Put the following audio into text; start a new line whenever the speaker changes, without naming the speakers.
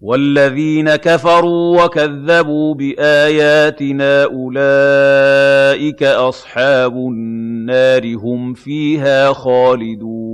وَالَّذِينَ كَفَرُوا وَكَذَّبُوا بِآيَاتِنَا أُولَٰئِكَ أَصْحَابُ النَّارِ ۖ هُمْ فِيهَا خَالِدُونَ